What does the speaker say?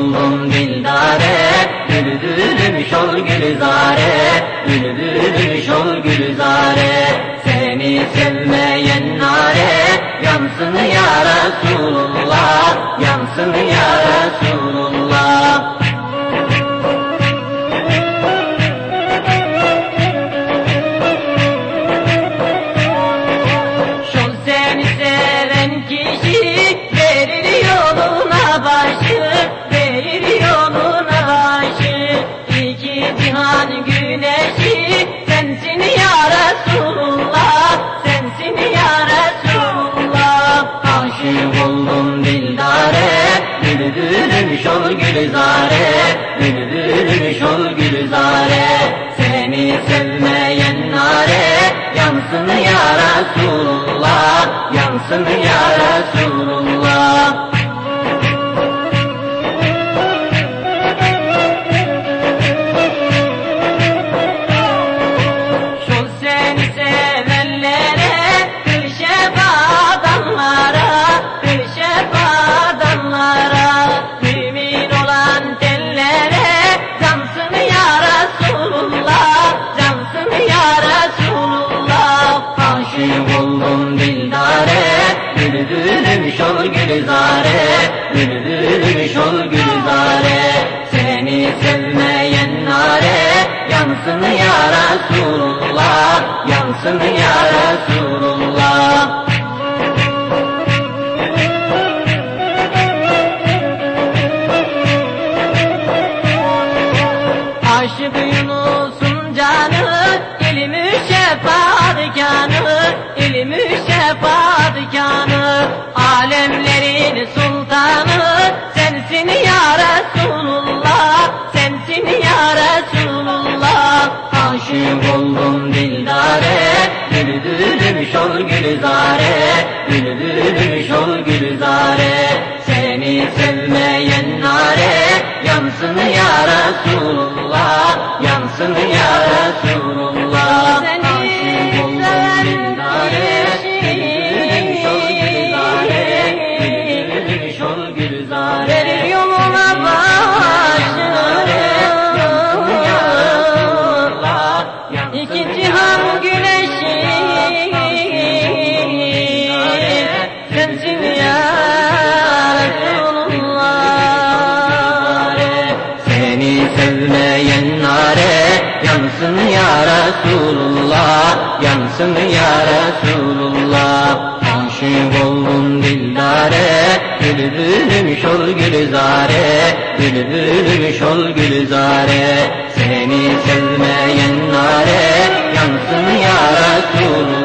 Bum bum dildare Düldülüm gülzare Düldülüm şol gülzare. Seni sevmeyen nare Yansın ya Resulullah Yansın ya Resulullah. Şol gülzare, bülbülüm şol gülzare. Seni sevmeyen nare, yansın ya Resulullah, yansın ya Resulullah. Aşık oldum dildare, bülbülüm şol gülzare, bülbülüm şol gülzare. Seni sevmeyen nare, yansın ya Resulullah, yansın ya Resulullah. Aşık Yunus'un canı, ilmi şefaat Aşık oldum dildare, bülbülüm şol gülzare, bülbülüm şol gülzare. Seni sevmeyen nare, yansın ya Resulullah, yansın ya yansın ya Resulullah, yansın ya Resulullah. Aşık oldum dildare, bülbülüm şol gülzare, bülbülüm şol gülzare. Seni sevmeyen nare, yansın ya Resulullah.